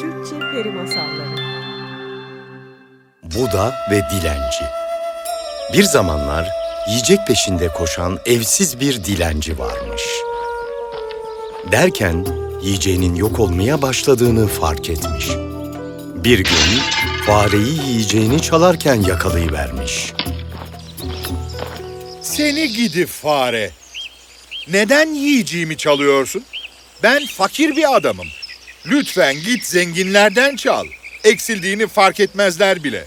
Türkçe Peri Masalları Buda ve Dilenci Bir zamanlar yiyecek peşinde koşan evsiz bir dilenci varmış. Derken yiyeceğinin yok olmaya başladığını fark etmiş. Bir gün fareyi yiyeceğini çalarken yakalayıvermiş. Seni gidi fare. Neden yiyeceğimi çalıyorsun? Ben fakir bir adamım. Lütfen git zenginlerden çal. Eksildiğini fark etmezler bile.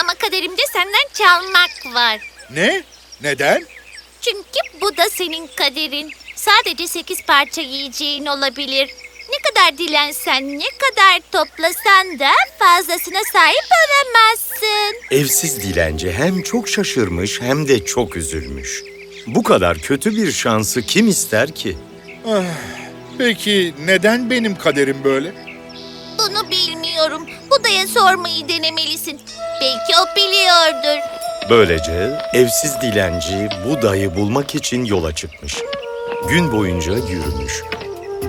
Ama kaderimde senden çalmak var. Ne? Neden? Çünkü bu da senin kaderin. Sadece sekiz parça yiyeceğin olabilir. Ne kadar dilensen, ne kadar toplasan da fazlasına sahip olamazsın. Evsiz dilenci hem çok şaşırmış hem de çok üzülmüş. Bu kadar kötü bir şansı kim ister ki? Peki neden benim kaderim böyle? Bunu bilmiyorum. Buda'ya sormayı denemelisin. Belki o biliyordur. Böylece evsiz dilenci Buda'yı bulmak için yola çıkmış. Gün boyunca yürümüş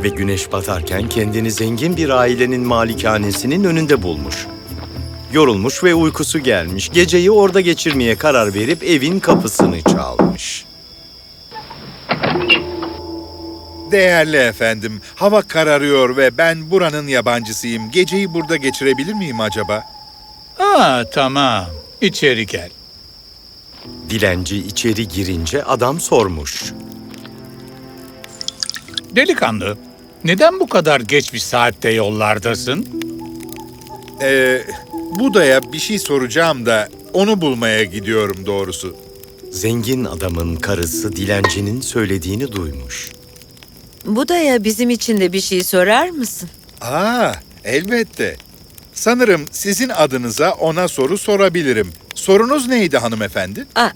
ve güneş batarken kendini zengin bir ailenin malikanesinin önünde bulmuş. Yorulmuş ve uykusu gelmiş. Geceyi orada geçirmeye karar verip evin kapısını çalmış. Değerli efendim, hava kararıyor ve ben buranın yabancısıyım. Geceyi burada geçirebilir miyim acaba? Aa tamam. İçeri gel. Dilenci içeri girince adam sormuş. Delikanlı, neden bu kadar geç bir saatte yollardasın? Ee, Buda'ya bir şey soracağım da onu bulmaya gidiyorum doğrusu. Zengin adamın karısı dilencinin söylediğini duymuş. Buda'ya bizim için de bir şey sorar mısın? Aa, elbette. Sanırım sizin adınıza ona soru sorabilirim. Sorunuz neydi hanımefendi? Aa,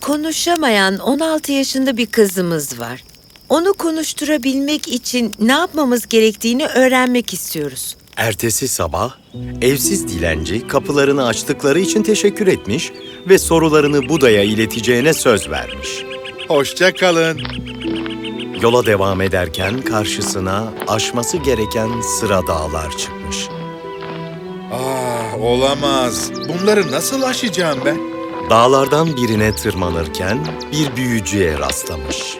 konuşamayan 16 yaşında bir kızımız var. Onu konuşturabilmek için ne yapmamız gerektiğini öğrenmek istiyoruz. Ertesi sabah evsiz dilenci kapılarını açtıkları için teşekkür etmiş ve sorularını Buda'ya ileteceğine söz vermiş. Hoşça kalın. Yola devam ederken karşısına aşması gereken sıra dağlar çıkmış. Ah, olamaz. Bunları nasıl aşacağım ben? Dağlardan birine tırmanırken bir büyücüye rastlamış.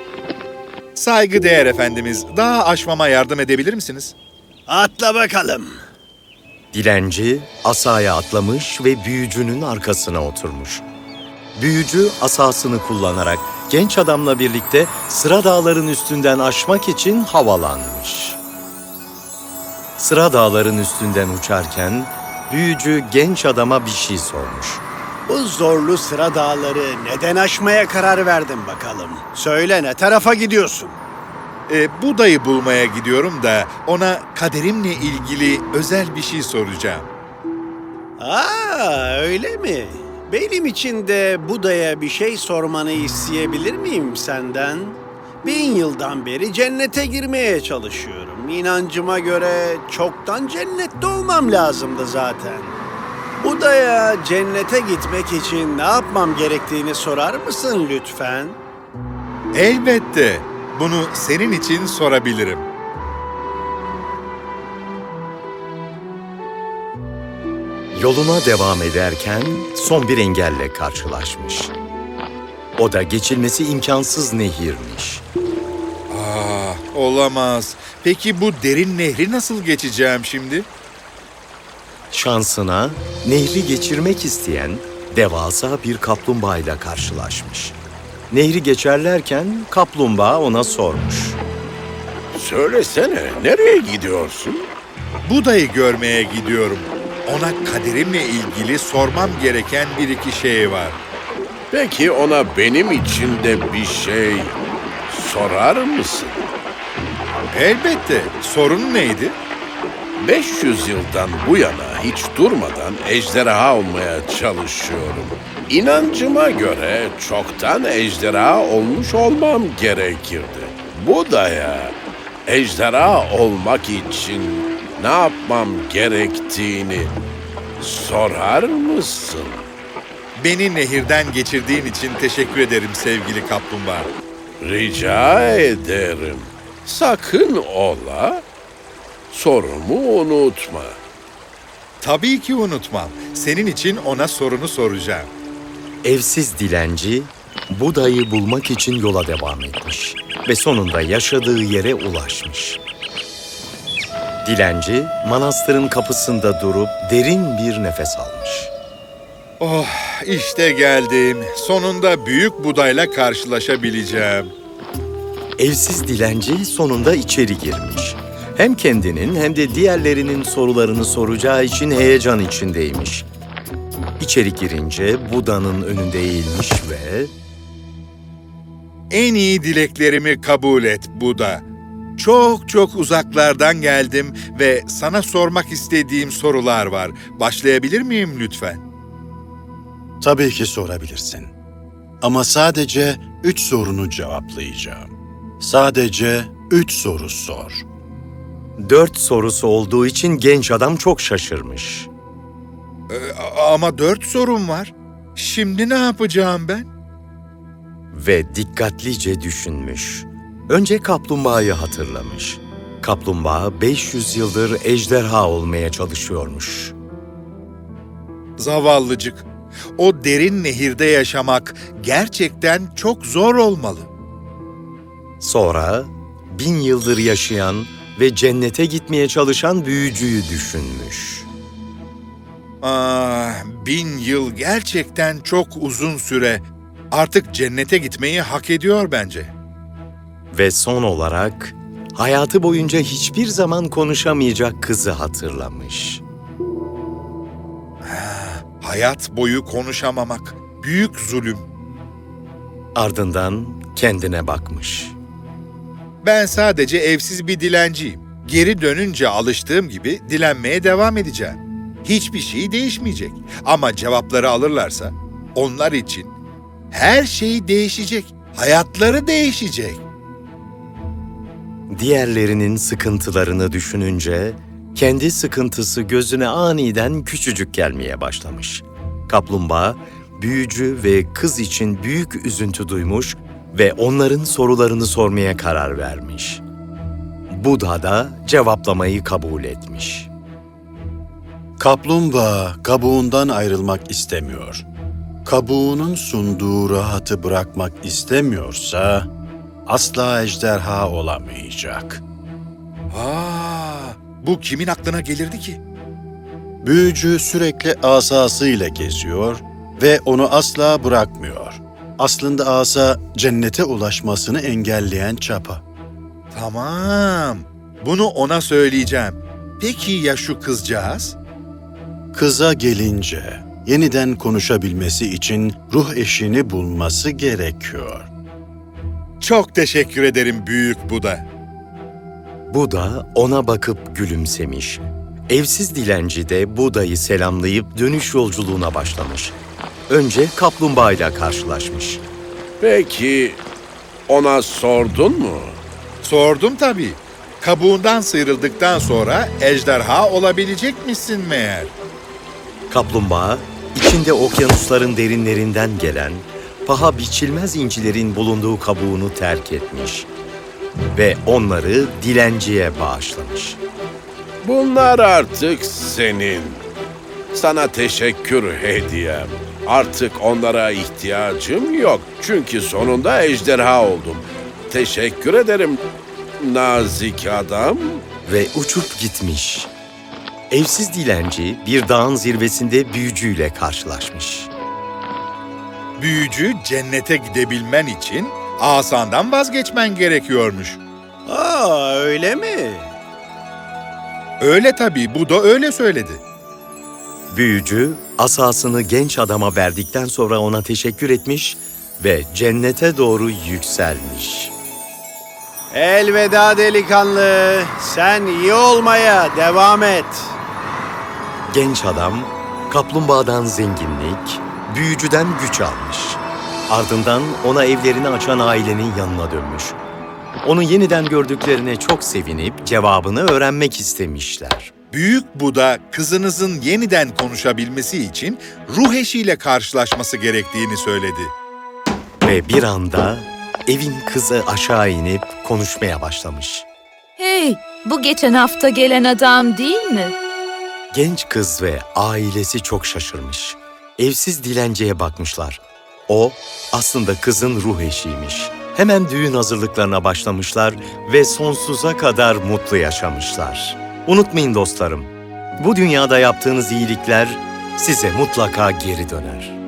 Saygıdeğer efendimiz, daha aşmama yardım edebilir misiniz? Atla bakalım. Dilenci asaya atlamış ve büyücünün arkasına oturmuş. Büyücü asasını kullanarak genç adamla birlikte sıra dağların üstünden aşmak için havalanmış. Sıra dağların üstünden uçarken büyücü genç adama bir şey sormuş. Bu zorlu sıra dağları neden aşmaya karar verdin bakalım? Söyle ne tarafa gidiyorsun? Ee, Buda'yı bulmaya gidiyorum da ona kaderimle ilgili özel bir şey soracağım. Aa öyle mi? Benim için de Buda'ya bir şey sormanı isteyebilir miyim senden? Bin yıldan beri cennete girmeye çalışıyorum. İnancıma göre çoktan cennette olmam lazımdı zaten. Buda'ya cennete gitmek için ne yapmam gerektiğini sorar mısın lütfen? Elbette. Bunu senin için sorabilirim. Yoluna devam ederken son bir engelle karşılaşmış. O da geçilmesi imkansız nehirmiş. Ah, olamaz. Peki bu derin nehri nasıl geçeceğim şimdi? Şansına nehri geçirmek isteyen devasa bir kaplumbağayla karşılaşmış. Nehri geçerlerken kaplumbağa ona sormuş. Söylesene, nereye gidiyorsun? Buda'yı görmeye gidiyorum. Ona kaderimle ilgili sormam gereken bir iki şey var. Peki ona benim için de bir şey sorar mısın? Elbette. Sorun neydi? 500 yıldan bu yana hiç durmadan ejderha olmaya çalışıyorum. İnancıma göre çoktan ejderha olmuş olmam gerekirdi. Bu da ya, ejderha olmak için ne yapmam gerektiğini sorar mısın? Beni nehirden geçirdiğin için teşekkür ederim sevgili kaplumbağa. Rica ederim. Sakın ola Sorumu unutma. Tabii ki unutmam. Senin için ona sorunu soracağım. Evsiz dilenci Buda'yı bulmak için yola devam etmiş ve sonunda yaşadığı yere ulaşmış. Dilenci manastırın kapısında durup derin bir nefes almış. Oh, işte geldim. Sonunda büyük budayla karşılaşabileceğim. Evsiz dilenci sonunda içeri girmiş. Hem kendinin hem de diğerlerinin sorularını soracağı için heyecan içindeymiş. İçeri girince Buda'nın önünde eğilmiş ve En iyi dileklerimi kabul et Buda. Çok çok uzaklardan geldim ve sana sormak istediğim sorular var. Başlayabilir miyim lütfen? Tabii ki sorabilirsin. Ama sadece üç sorunu cevaplayacağım. Sadece üç soru sor. dört sorusu olduğu için genç adam çok şaşırmış. Ee, ama dört sorum var. Şimdi ne yapacağım ben? ve dikkatlice düşünmüş. Önce kaplumbağayı hatırlamış. Kaplumbağa 500 yıldır ejderha olmaya çalışıyormuş. Zavallıcık. O derin nehirde yaşamak gerçekten çok zor olmalı. Sonra bin yıldır yaşayan ve cennete gitmeye çalışan büyücüyü düşünmüş. Ah, bin yıl gerçekten çok uzun süre. Artık cennete gitmeyi hak ediyor bence. Ve son olarak hayatı boyunca hiçbir zaman konuşamayacak kızı hatırlamış. Hayat boyu konuşamamak büyük zulüm. Ardından kendine bakmış. Ben sadece evsiz bir dilenciyim. Geri dönünce alıştığım gibi dilenmeye devam edeceğim. Hiçbir şey değişmeyecek. Ama cevapları alırlarsa onlar için her şey değişecek. Hayatları değişecek. Diğerlerinin sıkıntılarını düşününce kendi sıkıntısı gözüne aniden küçücük gelmeye başlamış. Kaplumbağa büyücü ve kız için büyük üzüntü duymuş ve onların sorularını sormaya karar vermiş. Buda da cevaplamayı kabul etmiş. Kaplumbağa kabuğundan ayrılmak istemiyor. Kabuğunun sunduğu rahatı bırakmak istemiyorsa asla ejderha olamayacak. Aa, bu kimin aklına gelirdi ki? Büyücü sürekli asasıyla geziyor ve onu asla bırakmıyor. Aslında asa cennete ulaşmasını engelleyen çapa. Tamam. Bunu ona söyleyeceğim. Peki ya şu kızcağız? Kıza gelince yeniden konuşabilmesi için ruh eşini bulması gerekiyor. Çok teşekkür ederim büyük Buda. Buda ona bakıp gülümsemiş. Evsiz dilenci de Buda'yı selamlayıp dönüş yolculuğuna başlamış. Önce kaplumbağayla karşılaşmış. Peki ona sordun mu? Sordum tabii. Kabuğundan sıyrıldıktan sonra ejderha olabilecek misin meğer? Kaplumbağa, içinde okyanusların derinlerinden gelen, paha biçilmez incilerin bulunduğu kabuğunu terk etmiş ve onları dilenciye bağışlamış. Bunlar artık senin. Sana teşekkür hediyem. Artık onlara ihtiyacım yok. Çünkü sonunda ejderha oldum. Teşekkür ederim nazik adam. Ve uçup gitmiş. Evsiz dilenci bir dağın zirvesinde büyücüyle karşılaşmış. Büyücü cennete gidebilmen için asandan vazgeçmen gerekiyormuş. Aa öyle mi? Öyle tabii, bu da öyle söyledi. Büyücü asasını genç adama verdikten sonra ona teşekkür etmiş ve cennete doğru yükselmiş. Elveda delikanlı. Sen iyi olmaya devam et. Genç adam kaplumbağadan zenginlik, büyücüden güç almış. Ardından ona evlerini açan ailenin yanına dönmüş. Onu yeniden gördüklerine çok sevinip cevabını öğrenmek istemişler. Büyük Buda kızınızın yeniden konuşabilmesi için ruh eşiyle karşılaşması gerektiğini söyledi. Ve bir anda evin kızı aşağı inip konuşmaya başlamış. Hey, Bu geçen hafta gelen adam değil mi? Genç kız ve ailesi çok şaşırmış. Evsiz dilenciye bakmışlar. O aslında kızın ruh eşiymiş. Hemen düğün hazırlıklarına başlamışlar ve sonsuza kadar mutlu yaşamışlar. Unutmayın dostlarım, bu dünyada yaptığınız iyilikler size mutlaka geri döner.